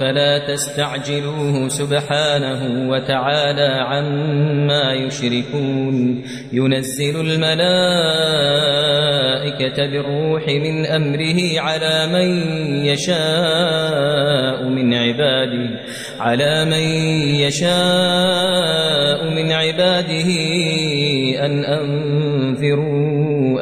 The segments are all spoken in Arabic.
فلا تستعجلوه سبحانه وتعالى عما يشركون. ينزل الملائكة بالروح من أمره على من يشاء من عباده على من يشاء من عباده أن أنذروا.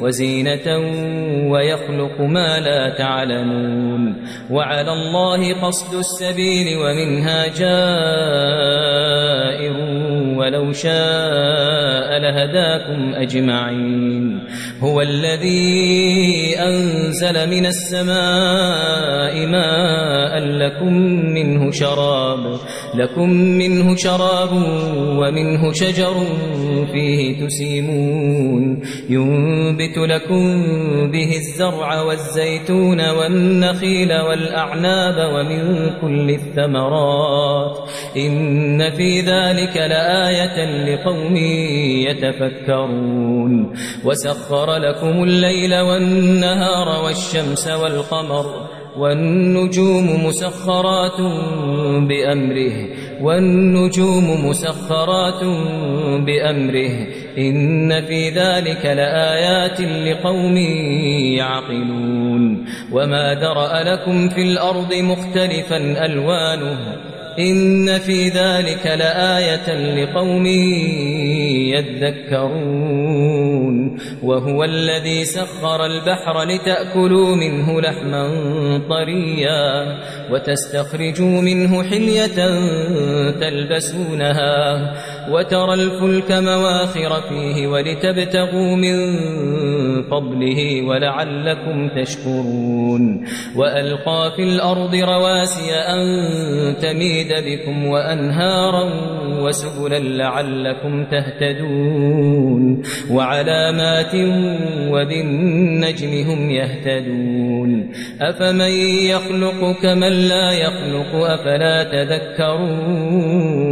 وزينة ويخلق ما لا تعلمون وعلى الله قصد السبيل ومنها جائر ولو شاء لهداكم أجمعين. هو الذي أنزل من السماء ماء لكم منه شراب لكم منه شراب ومنه شجر فيه تسيمون. ينبت لكم به الزرع والزيتون والنخيل والأعناب ومن كل الثمرات. إن في ذلك لآية لقوم يتفكرون. وسخر لكم الليل والنهار والشمس والقمر والنجوم مسخرات بأمره والنجوم مسخرات بأمره. إن في ذلك لآيات لقوم يعقلون. وما درأ لكم في الأرض مختلفا ألوانه إن في ذلك لآية لقوم يذكرون. وهو الذي سخر البحر لتأكلوا منه لحما طريا وتستخرجوا منه حلية تلبسونها وترى الفلك مواخر فيه ولتبتغوا من فضله ولعلكم تشكرون. وألقى في الأرض رواسي أن تميد بكم وأنهارا وسبلا لعلكم تهتدون وعلامات وبالنجم هم يهتدون أفمن يخلق كمن لا يخلق أفلا تذكرون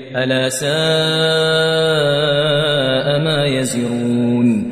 ألا ساء ما يزرون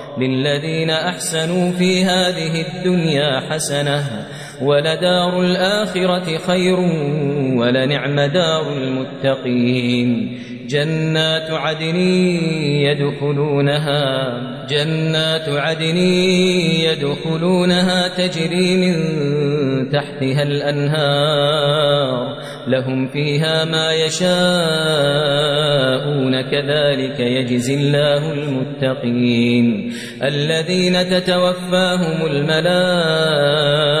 للذين أحسنوا في هذه الدنيا حسنة ولدار الآخرة خير ولنعم دار المتقين. جنات عدن يدخلونها جنات عدن يدخلونها تجري من تحتها الأنهار لهم فيها ما يشاءون كذلك يجزي الله المتقين الذين تتوفاهم الملائكة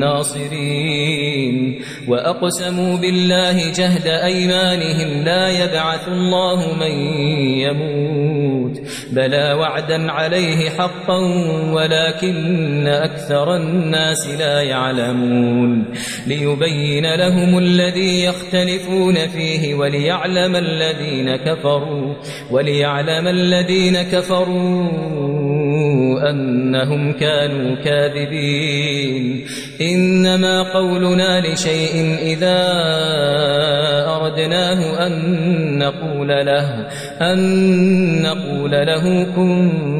ناصرين وأقسموا بالله جهد أيمانهم لا يبعث الله من يموت. بلى وعدا عليه حقا ولكن أكثر الناس لا يعلمون. ليبين لهم الذي يختلفون فيه وليعلم الذين كفروا. وليعلم الذين كفروا أنهم كانوا كاذبين. إنما قولنا لشيء إذا أردناه أن نقول له أن نقول له كن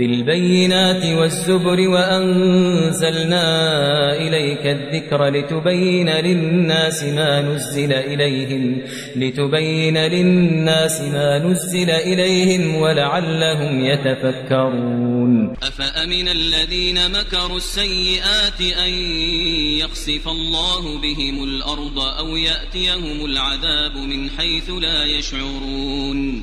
بالبينات والزبر وأنزلنا إليك الذكر لتبين للناس ما نزل إليهم لتبين للناس ما نزل إليهم ولعلهم يتفكرون. أفأمن الذين مكروا السيئات أن يخسف الله بهم الأرض أو يأتيهم العذاب من حيث لا يشعرون؟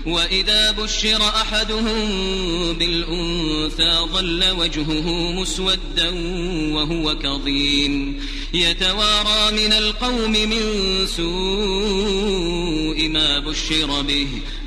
وإذا بشر أحدهم بالأنثى ظل وجهه مسودا وهو كظيم. يتوارى من القوم من سوء ما بشر به.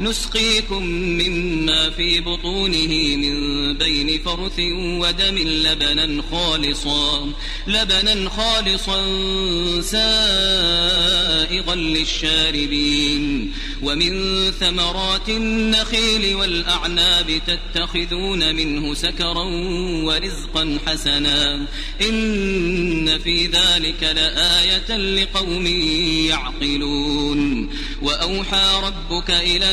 نسقيكم مما في بطونه من بين فرث ودم لبنا خالصا لبنا خالصا سائغا للشاربين. ومن ثمرات النخيل والأعناب تتخذون منه سكرا ورزقا حسنا. إن في ذلك لآية لقوم يعقلون. وأوحى ربك إلى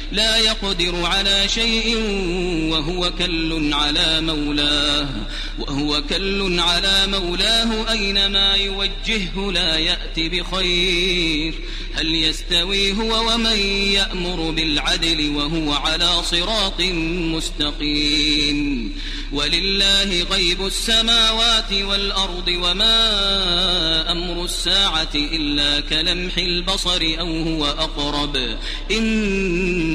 لا يقدر على شيء وهو كل على مولاه وهو كل على مولاه أينما يوجهه لا يأتي بخير. هل يستوي هو ومن يأمر بالعدل وهو على صراط مستقيم. ولله غيب السماوات والأرض وما أمر الساعة إلا كلمح البصر أو هو أقرب. إن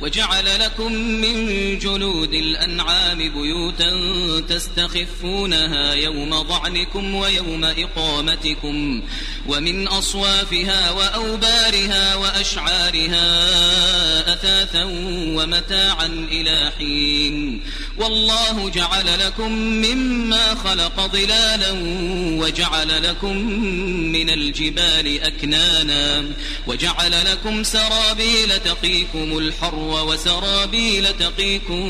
وجعل لكم من جلود الأنعام بيوتا تستخفونها يوم ضعنكم ويوم إقامتكم ومن أصوافها وأوبارها وأشعارها أثاثا ومتاعا إلى حين والله جعل لكم مما خلق ظلالا وجعل لكم من الجبال أكنانا وجعل لكم سرابيل تقيكم الحر وسرابيل تقيكم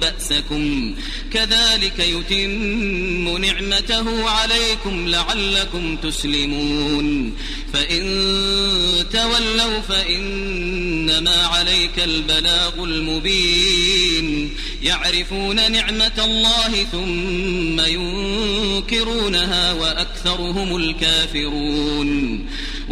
بأسكم. كذلك يتم نعمته عليكم لعلكم تسلمون. فإن تولوا فإنما عليك البلاغ المبين. يعرفون نعمة الله ثم ينكرونها وأكثرهم الكافرون.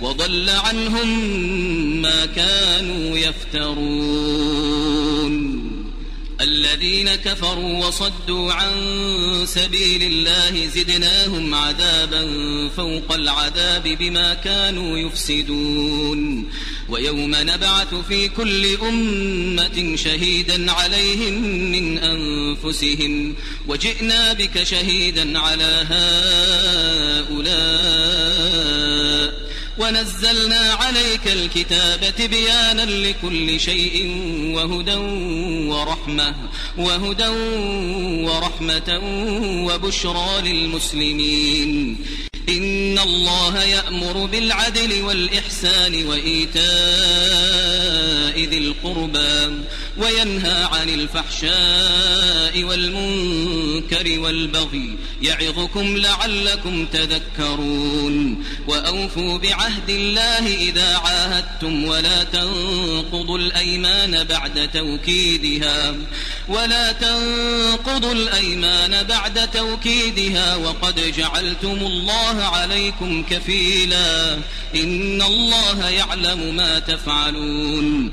وضل عنهم ما كانوا يفترون. الذين كفروا وصدوا عن سبيل الله زدناهم عذابا فوق العذاب بما كانوا يفسدون. ويوم نبعث في كل أمة شهيدا عليهم من أنفسهم. وجئنا بك شهيدا على هؤلاء ونزلنا عليك الكتاب تبيانا لكل شيء وهدى ورحمة وهدى ورحمة وبشرى للمسلمين. إن الله يأمر بالعدل والإحسان وإيتاء ذي القربى. وينهى عن الفحشاء والمنكر والبغي يعظكم لعلكم تذكرون وأوفوا بعهد الله إذا عاهدتم ولا تنقضوا الأيمان بعد توكيدها ولا تنقضوا الأيمان بعد توكيدها وقد جعلتم الله عليكم كفيلا إن الله يعلم ما تفعلون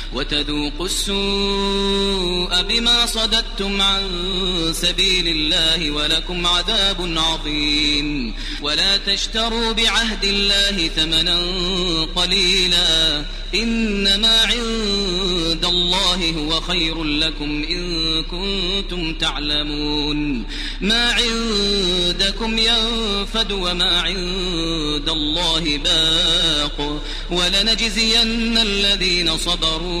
وتذوقوا السوء بما صددتم عن سبيل الله ولكم عذاب عظيم. ولا تشتروا بعهد الله ثمنا قليلا. إنما عند الله هو خير لكم إن كنتم تعلمون. ما عندكم ينفد وما عند الله باق. ولنجزين الذين صبروا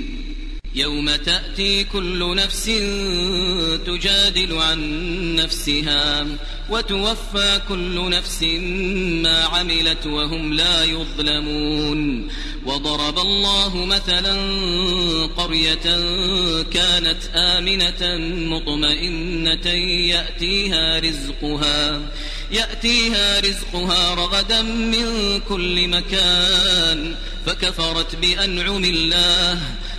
يوم تأتي كل نفس تجادل عن نفسها وتوفى كل نفس ما عملت وهم لا يظلمون وضرب الله مثلا قرية كانت آمنة مطمئنة يأتيها رزقها يأتيها رزقها رغدا من كل مكان فكفرت بأنعم الله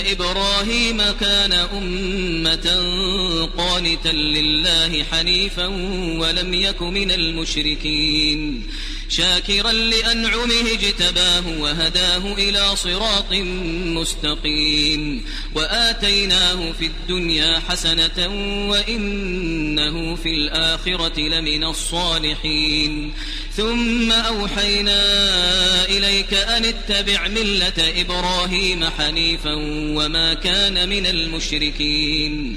إبراهيم كان أمة قانتا لله حنيفا ولم يك من المشركين. شاكرا لأنعمه اجتباه وهداه إلى صراط مستقيم. وآتيناه في الدنيا حسنة وإنه في الآخرة لمن الصالحين. ثم أوحينا إليك أن اتبع ملة إبراهيم حنيفا وما كان من المشركين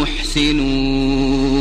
محسنون